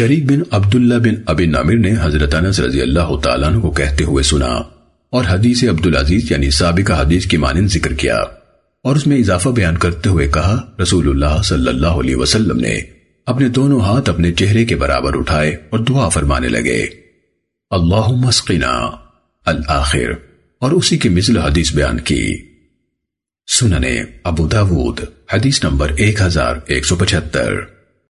شریک بن عبداللہ بن ابی نامر نے حضرت انس رضی اللہ تعالیٰ عنہ کو کہتے ہوئے سنا اور حدیث عبدالعزیز یعنی سابقہ حدیث کی مانند ذکر کیا اور اس میں اضافہ بیان کرتے ہوئے کہا، رسول اللہ صلی اللہ علیہ وسلم نے اپنے دونوں ہاتھ اپنے چہرے کے برابر اٹھائے اور دعا فرمانے لگے۔ اللہم اسقنا الآخر۔ اور اسی کی مثل حدیث بیان کی۔ سننے ابو داود، حدیث نمبر ایک ہزار ایک سو پچھتر